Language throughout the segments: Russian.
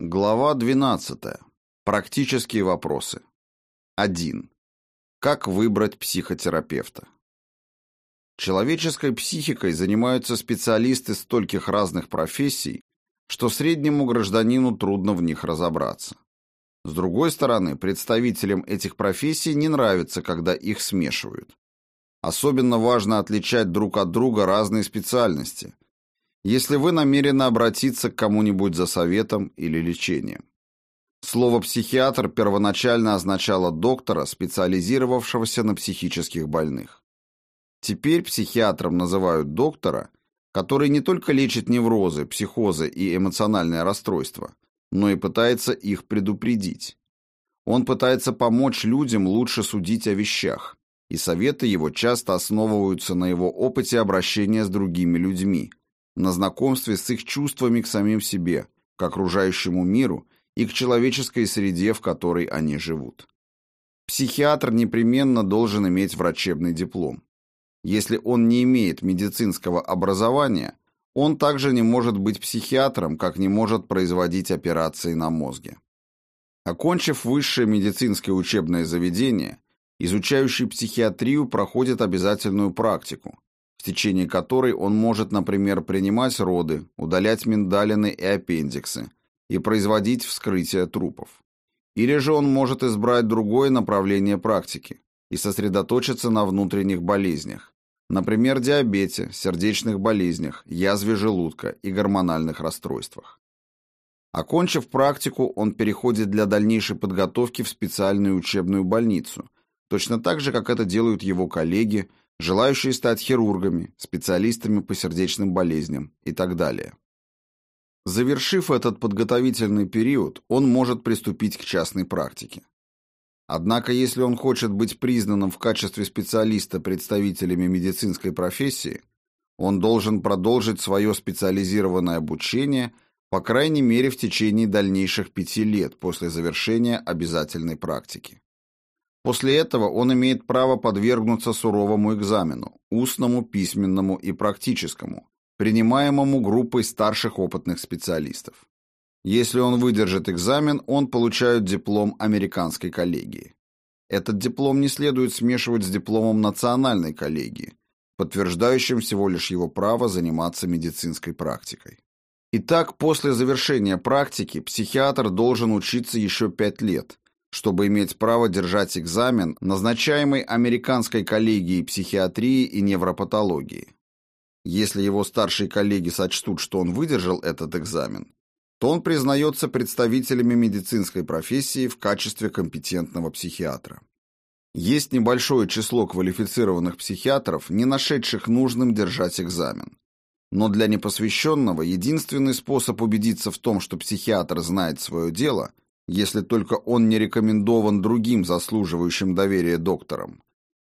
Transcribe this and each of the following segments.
Глава 12. Практические вопросы. 1. Как выбрать психотерапевта? Человеческой психикой занимаются специалисты стольких разных профессий, что среднему гражданину трудно в них разобраться. С другой стороны, представителям этих профессий не нравится, когда их смешивают. Особенно важно отличать друг от друга разные специальности – если вы намерены обратиться к кому-нибудь за советом или лечением. Слово «психиатр» первоначально означало доктора, специализировавшегося на психических больных. Теперь психиатром называют доктора, который не только лечит неврозы, психозы и эмоциональное расстройство, но и пытается их предупредить. Он пытается помочь людям лучше судить о вещах, и советы его часто основываются на его опыте обращения с другими людьми, на знакомстве с их чувствами к самим себе, к окружающему миру и к человеческой среде, в которой они живут. Психиатр непременно должен иметь врачебный диплом. Если он не имеет медицинского образования, он также не может быть психиатром, как не может производить операции на мозге. Окончив высшее медицинское учебное заведение, изучающий психиатрию проходит обязательную практику, в течение которой он может, например, принимать роды, удалять миндалины и аппендиксы и производить вскрытие трупов. Или же он может избрать другое направление практики и сосредоточиться на внутренних болезнях, например, диабете, сердечных болезнях, язве желудка и гормональных расстройствах. Окончив практику, он переходит для дальнейшей подготовки в специальную учебную больницу, точно так же, как это делают его коллеги, желающие стать хирургами, специалистами по сердечным болезням и так далее. Завершив этот подготовительный период, он может приступить к частной практике. Однако, если он хочет быть признанным в качестве специалиста представителями медицинской профессии, он должен продолжить свое специализированное обучение по крайней мере в течение дальнейших пяти лет после завершения обязательной практики. После этого он имеет право подвергнуться суровому экзамену, устному, письменному и практическому, принимаемому группой старших опытных специалистов. Если он выдержит экзамен, он получает диплом американской коллегии. Этот диплом не следует смешивать с дипломом национальной коллегии, подтверждающим всего лишь его право заниматься медицинской практикой. Итак, после завершения практики психиатр должен учиться еще пять лет, чтобы иметь право держать экзамен, назначаемый Американской коллегией психиатрии и невропатологии. Если его старшие коллеги сочтут, что он выдержал этот экзамен, то он признается представителями медицинской профессии в качестве компетентного психиатра. Есть небольшое число квалифицированных психиатров, не нашедших нужным держать экзамен. Но для непосвященного единственный способ убедиться в том, что психиатр знает свое дело – если только он не рекомендован другим заслуживающим доверия докторам,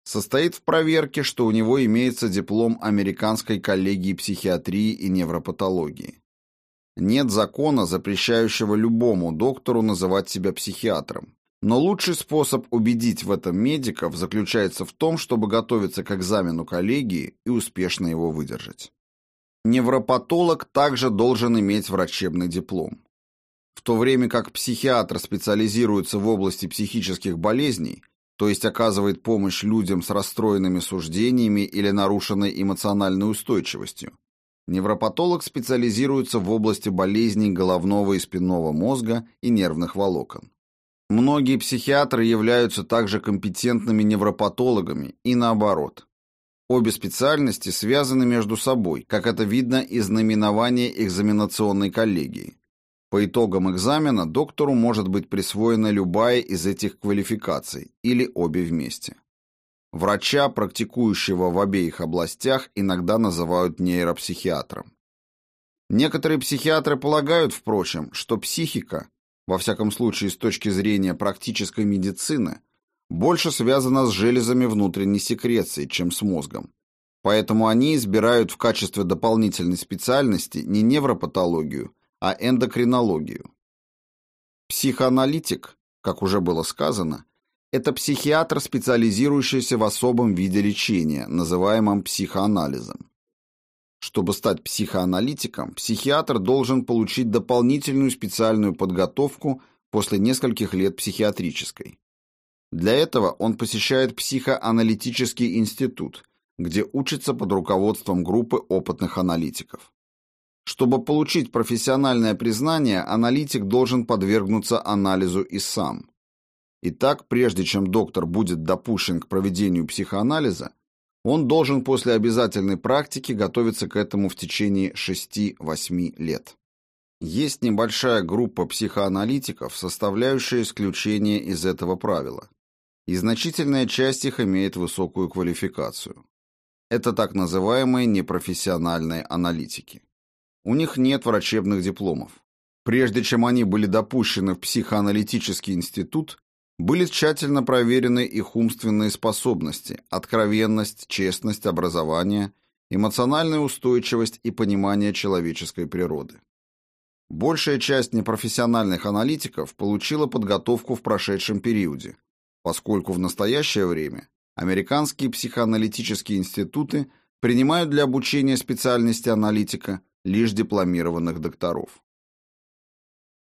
состоит в проверке, что у него имеется диплом Американской коллегии психиатрии и невропатологии. Нет закона, запрещающего любому доктору называть себя психиатром. Но лучший способ убедить в этом медиков заключается в том, чтобы готовиться к экзамену коллегии и успешно его выдержать. Невропатолог также должен иметь врачебный диплом. То время как психиатр специализируется в области психических болезней, то есть оказывает помощь людям с расстроенными суждениями или нарушенной эмоциональной устойчивостью, невропатолог специализируется в области болезней головного и спинного мозга и нервных волокон. Многие психиатры являются также компетентными невропатологами и наоборот. Обе специальности связаны между собой, как это видно из наименования экзаменационной коллегии. По итогам экзамена доктору может быть присвоена любая из этих квалификаций или обе вместе. Врача, практикующего в обеих областях, иногда называют нейропсихиатром. Некоторые психиатры полагают, впрочем, что психика, во всяком случае с точки зрения практической медицины, больше связана с железами внутренней секреции, чем с мозгом. Поэтому они избирают в качестве дополнительной специальности не невропатологию, а эндокринологию. Психоаналитик, как уже было сказано, это психиатр, специализирующийся в особом виде лечения, называемом психоанализом. Чтобы стать психоаналитиком, психиатр должен получить дополнительную специальную подготовку после нескольких лет психиатрической. Для этого он посещает психоаналитический институт, где учится под руководством группы опытных аналитиков. Чтобы получить профессиональное признание, аналитик должен подвергнуться анализу и сам. Итак, прежде чем доктор будет допущен к проведению психоанализа, он должен после обязательной практики готовиться к этому в течение 6-8 лет. Есть небольшая группа психоаналитиков, составляющая исключение из этого правила, и значительная часть их имеет высокую квалификацию. Это так называемые непрофессиональные аналитики. У них нет врачебных дипломов. Прежде чем они были допущены в психоаналитический институт, были тщательно проверены их умственные способности, откровенность, честность, образование, эмоциональная устойчивость и понимание человеческой природы. Большая часть непрофессиональных аналитиков получила подготовку в прошедшем периоде, поскольку в настоящее время американские психоаналитические институты принимают для обучения специальности аналитика лишь дипломированных докторов.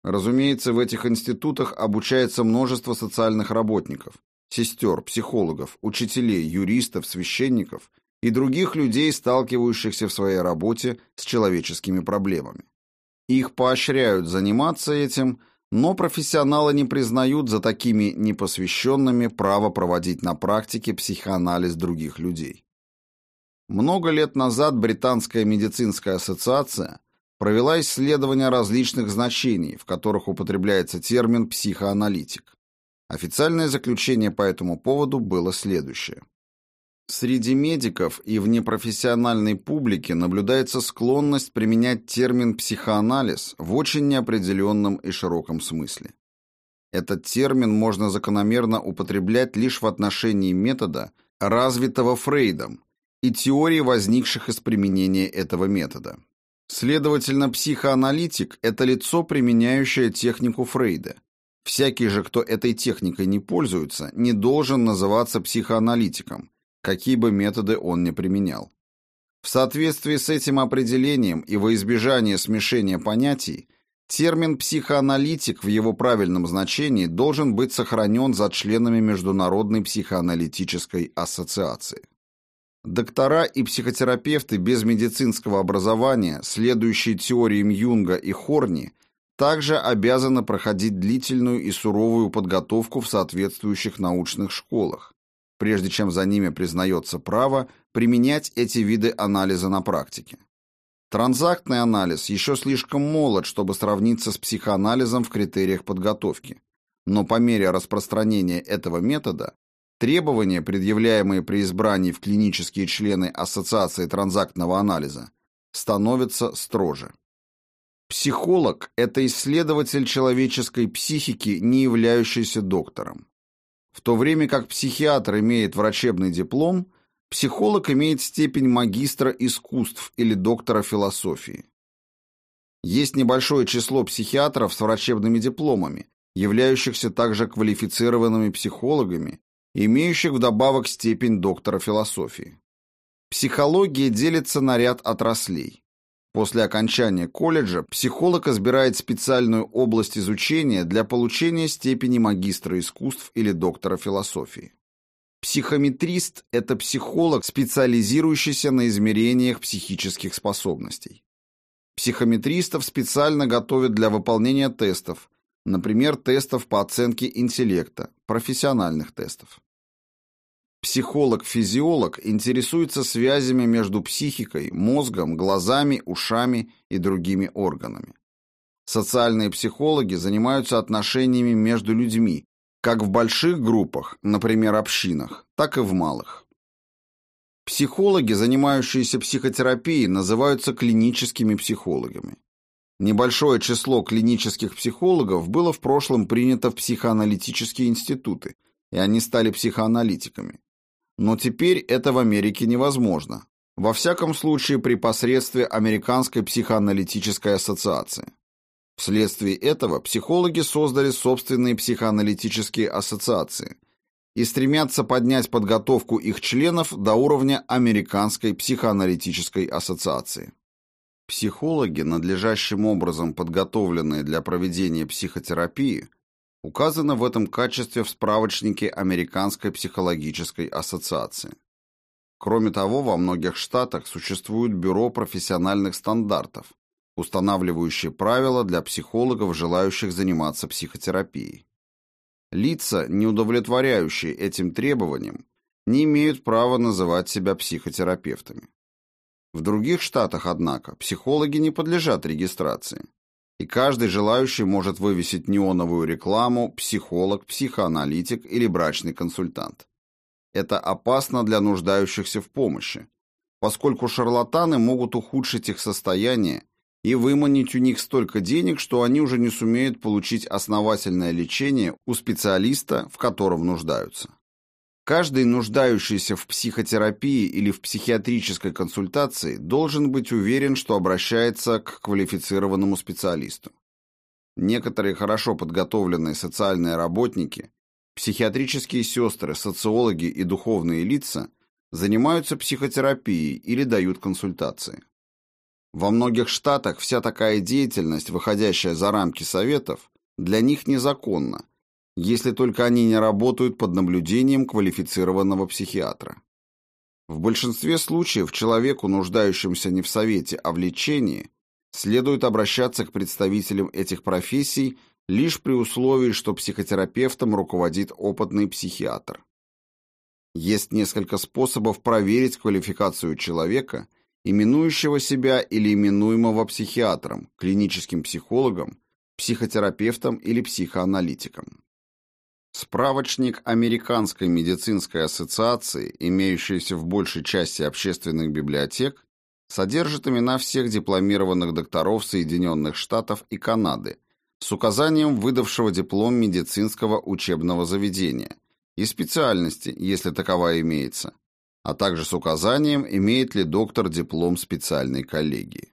Разумеется, в этих институтах обучается множество социальных работников, сестер, психологов, учителей, юристов, священников и других людей, сталкивающихся в своей работе с человеческими проблемами. Их поощряют заниматься этим, но профессионалы не признают за такими непосвященными право проводить на практике психоанализ других людей. Много лет назад Британская медицинская ассоциация провела исследования различных значений, в которых употребляется термин «психоаналитик». Официальное заключение по этому поводу было следующее. Среди медиков и в непрофессиональной публике наблюдается склонность применять термин «психоанализ» в очень неопределенном и широком смысле. Этот термин можно закономерно употреблять лишь в отношении метода, развитого Фрейдом, и теорий, возникших из применения этого метода. Следовательно, психоаналитик – это лицо, применяющее технику Фрейда. Всякий же, кто этой техникой не пользуется, не должен называться психоаналитиком, какие бы методы он ни применял. В соответствии с этим определением и во избежание смешения понятий, термин «психоаналитик» в его правильном значении должен быть сохранен за членами Международной психоаналитической ассоциации. Доктора и психотерапевты без медицинского образования, следующие теориям Юнга и Хорни, также обязаны проходить длительную и суровую подготовку в соответствующих научных школах, прежде чем за ними признается право применять эти виды анализа на практике. Транзактный анализ еще слишком молод, чтобы сравниться с психоанализом в критериях подготовки. Но по мере распространения этого метода требования, предъявляемые при избрании в клинические члены Ассоциации транзактного анализа, становятся строже. Психолог – это исследователь человеческой психики, не являющийся доктором. В то время как психиатр имеет врачебный диплом, психолог имеет степень магистра искусств или доктора философии. Есть небольшое число психиатров с врачебными дипломами, являющихся также квалифицированными психологами, имеющих вдобавок степень доктора философии. Психология делится на ряд отраслей. После окончания колледжа психолог избирает специальную область изучения для получения степени магистра искусств или доктора философии. Психометрист – это психолог, специализирующийся на измерениях психических способностей. Психометристов специально готовят для выполнения тестов, например, тестов по оценке интеллекта, профессиональных тестов. Психолог-физиолог интересуется связями между психикой, мозгом, глазами, ушами и другими органами. Социальные психологи занимаются отношениями между людьми, как в больших группах, например, общинах, так и в малых. Психологи, занимающиеся психотерапией, называются клиническими психологами. Небольшое число клинических психологов было в прошлом принято в психоаналитические институты, и они стали психоаналитиками. Но теперь это в Америке невозможно. Во всяком случае при посредстве Американской психоаналитической ассоциации. Вследствие этого психологи создали собственные психоаналитические ассоциации и стремятся поднять подготовку их членов до уровня Американской психоаналитической ассоциации. Психологи, надлежащим образом подготовленные для проведения психотерапии, указаны в этом качестве в справочнике Американской психологической ассоциации. Кроме того, во многих штатах существует бюро профессиональных стандартов, устанавливающие правила для психологов, желающих заниматься психотерапией. Лица, не удовлетворяющие этим требованиям, не имеют права называть себя психотерапевтами. В других штатах, однако, психологи не подлежат регистрации, и каждый желающий может вывесить неоновую рекламу «психолог», «психоаналитик» или «брачный консультант». Это опасно для нуждающихся в помощи, поскольку шарлатаны могут ухудшить их состояние и выманить у них столько денег, что они уже не сумеют получить основательное лечение у специалиста, в котором нуждаются. Каждый нуждающийся в психотерапии или в психиатрической консультации должен быть уверен, что обращается к квалифицированному специалисту. Некоторые хорошо подготовленные социальные работники, психиатрические сестры, социологи и духовные лица занимаются психотерапией или дают консультации. Во многих штатах вся такая деятельность, выходящая за рамки советов, для них незаконна, если только они не работают под наблюдением квалифицированного психиатра. В большинстве случаев человеку, нуждающемуся не в совете, а в лечении, следует обращаться к представителям этих профессий лишь при условии, что психотерапевтом руководит опытный психиатр. Есть несколько способов проверить квалификацию человека – именующего себя или именуемого психиатром, клиническим психологом, психотерапевтом или психоаналитиком. Справочник Американской медицинской ассоциации, имеющийся в большей части общественных библиотек, содержит имена всех дипломированных докторов Соединенных Штатов и Канады с указанием выдавшего диплом медицинского учебного заведения и специальности, если таковая имеется, а также с указанием, имеет ли доктор диплом специальной коллегии.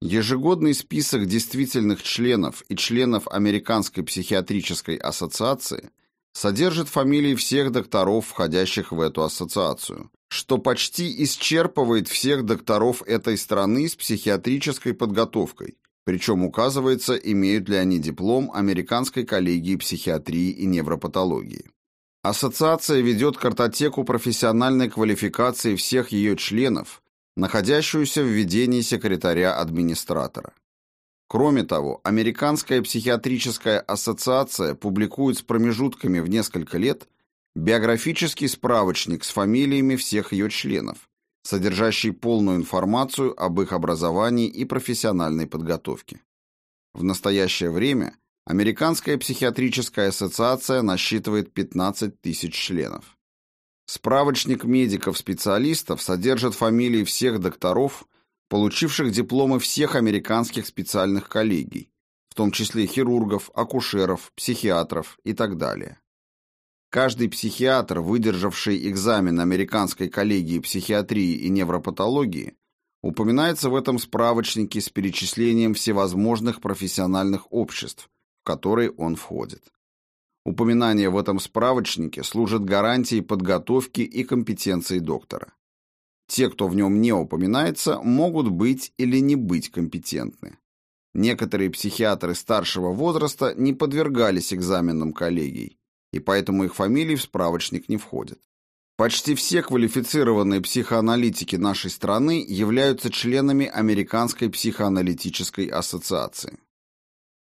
Ежегодный список действительных членов и членов Американской психиатрической ассоциации содержит фамилии всех докторов, входящих в эту ассоциацию, что почти исчерпывает всех докторов этой страны с психиатрической подготовкой, причем указывается, имеют ли они диплом Американской коллегии психиатрии и невропатологии. Ассоциация ведет картотеку профессиональной квалификации всех ее членов, находящуюся в ведении секретаря-администратора. Кроме того, Американская психиатрическая ассоциация публикует с промежутками в несколько лет биографический справочник с фамилиями всех ее членов, содержащий полную информацию об их образовании и профессиональной подготовке. В настоящее время Американская психиатрическая ассоциация насчитывает 15 тысяч членов. Справочник медиков-специалистов содержит фамилии всех докторов, получивших дипломы всех американских специальных коллегий, в том числе хирургов, акушеров, психиатров и так далее. Каждый психиатр, выдержавший экзамен Американской коллегии психиатрии и невропатологии, упоминается в этом справочнике с перечислением всевозможных профессиональных обществ, в который он входит. Упоминание в этом справочнике служит гарантией подготовки и компетенции доктора. Те, кто в нем не упоминается, могут быть или не быть компетентны. Некоторые психиатры старшего возраста не подвергались экзаменам коллегий, и поэтому их фамилии в справочник не входят. Почти все квалифицированные психоаналитики нашей страны являются членами Американской психоаналитической ассоциации.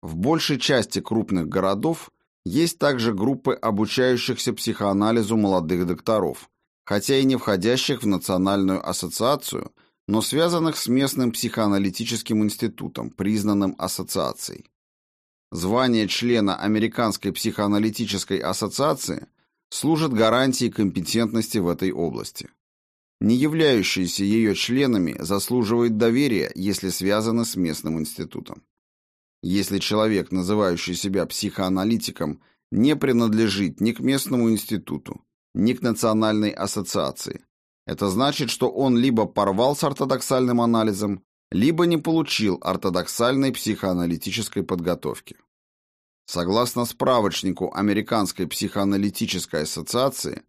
В большей части крупных городов есть также группы обучающихся психоанализу молодых докторов, хотя и не входящих в Национальную ассоциацию, но связанных с местным психоаналитическим институтом, признанным ассоциацией. Звание члена Американской психоаналитической ассоциации служит гарантией компетентности в этой области. Не являющиеся ее членами заслуживают доверия, если связаны с местным институтом. Если человек, называющий себя психоаналитиком, не принадлежит ни к местному институту, ни к национальной ассоциации, это значит, что он либо порвал с ортодоксальным анализом, либо не получил ортодоксальной психоаналитической подготовки. Согласно справочнику Американской психоаналитической ассоциации,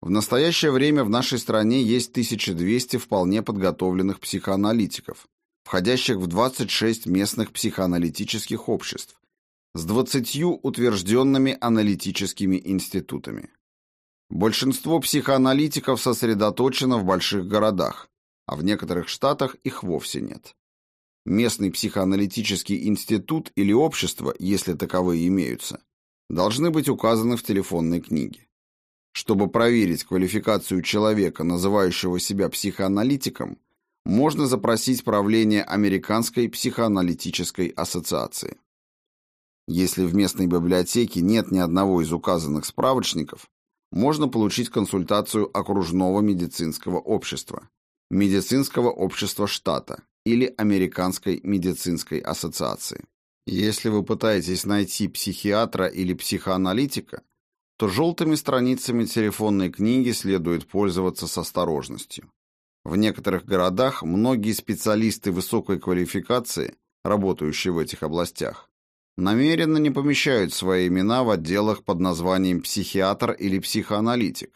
в настоящее время в нашей стране есть 1200 вполне подготовленных психоаналитиков, входящих в 26 местных психоаналитических обществ, с 20 утвержденными аналитическими институтами. Большинство психоаналитиков сосредоточено в больших городах, а в некоторых штатах их вовсе нет. Местный психоаналитический институт или общество, если таковые имеются, должны быть указаны в телефонной книге. Чтобы проверить квалификацию человека, называющего себя психоаналитиком, можно запросить правление Американской психоаналитической ассоциации. Если в местной библиотеке нет ни одного из указанных справочников, можно получить консультацию окружного медицинского общества, медицинского общества штата или Американской медицинской ассоциации. Если вы пытаетесь найти психиатра или психоаналитика, то желтыми страницами телефонной книги следует пользоваться с осторожностью. В некоторых городах многие специалисты высокой квалификации, работающие в этих областях, намеренно не помещают свои имена в отделах под названием психиатр или психоаналитик,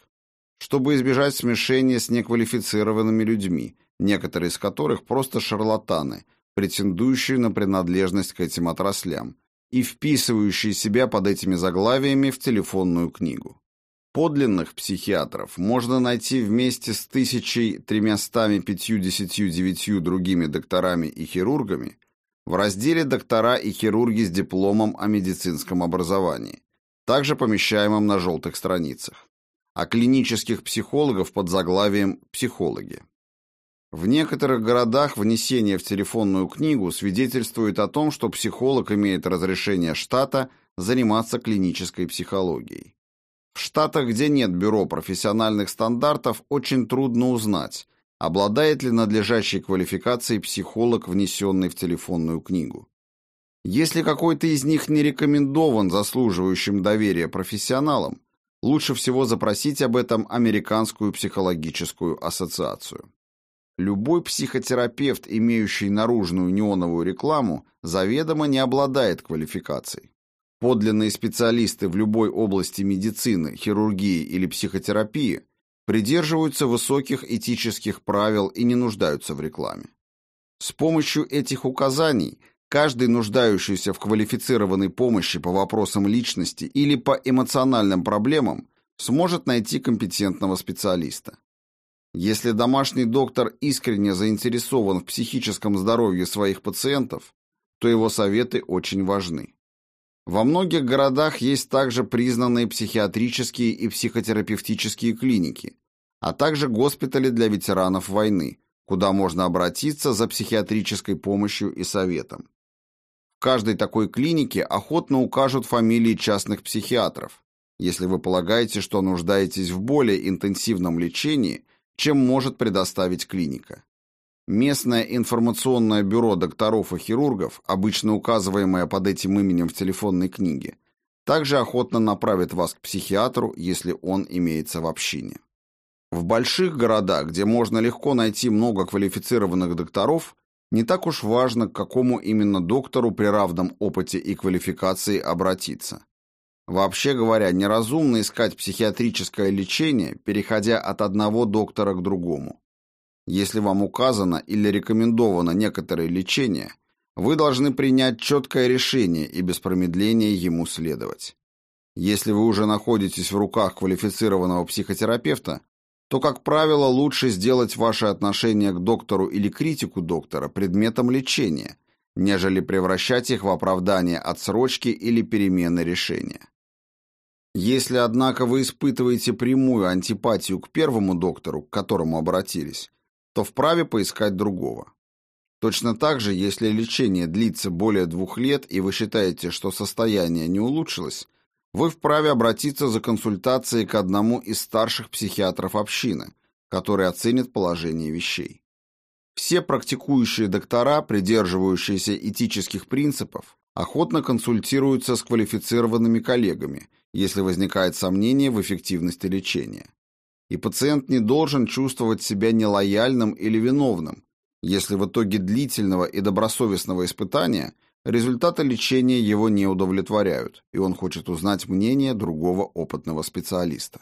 чтобы избежать смешения с неквалифицированными людьми, некоторые из которых просто шарлатаны, претендующие на принадлежность к этим отраслям и вписывающие себя под этими заглавиями в телефонную книгу. Подлинных психиатров можно найти вместе с 1359 другими докторами и хирургами в разделе «Доктора и хирурги с дипломом о медицинском образовании», также помещаемом на желтых страницах, а клинических психологов под заглавием «Психологи». В некоторых городах внесение в телефонную книгу свидетельствует о том, что психолог имеет разрешение штата заниматься клинической психологией. В штатах, где нет бюро профессиональных стандартов, очень трудно узнать, обладает ли надлежащей квалификацией психолог, внесенный в телефонную книгу. Если какой-то из них не рекомендован заслуживающим доверия профессионалам, лучше всего запросить об этом Американскую психологическую ассоциацию. Любой психотерапевт, имеющий наружную неоновую рекламу, заведомо не обладает квалификацией. Подлинные специалисты в любой области медицины, хирургии или психотерапии придерживаются высоких этических правил и не нуждаются в рекламе. С помощью этих указаний каждый нуждающийся в квалифицированной помощи по вопросам личности или по эмоциональным проблемам сможет найти компетентного специалиста. Если домашний доктор искренне заинтересован в психическом здоровье своих пациентов, то его советы очень важны. Во многих городах есть также признанные психиатрические и психотерапевтические клиники, а также госпитали для ветеранов войны, куда можно обратиться за психиатрической помощью и советом. В каждой такой клинике охотно укажут фамилии частных психиатров, если вы полагаете, что нуждаетесь в более интенсивном лечении, чем может предоставить клиника. Местное информационное бюро докторов и хирургов, обычно указываемое под этим именем в телефонной книге, также охотно направит вас к психиатру, если он имеется в общине. В больших городах, где можно легко найти много квалифицированных докторов, не так уж важно, к какому именно доктору при равном опыте и квалификации обратиться. Вообще говоря, неразумно искать психиатрическое лечение, переходя от одного доктора к другому. Если вам указано или рекомендовано некоторое лечение, вы должны принять четкое решение и без промедления ему следовать. Если вы уже находитесь в руках квалифицированного психотерапевта, то, как правило, лучше сделать ваше отношение к доктору или критику доктора предметом лечения, нежели превращать их в оправдание отсрочки или перемены решения. Если, однако, вы испытываете прямую антипатию к первому доктору, к которому обратились, то вправе поискать другого. Точно так же, если лечение длится более двух лет и вы считаете, что состояние не улучшилось, вы вправе обратиться за консультацией к одному из старших психиатров общины, который оценит положение вещей. Все практикующие доктора, придерживающиеся этических принципов, охотно консультируются с квалифицированными коллегами, если возникает сомнение в эффективности лечения. И пациент не должен чувствовать себя нелояльным или виновным, если в итоге длительного и добросовестного испытания Результаты лечения его не удовлетворяют, и он хочет узнать мнение другого опытного специалиста.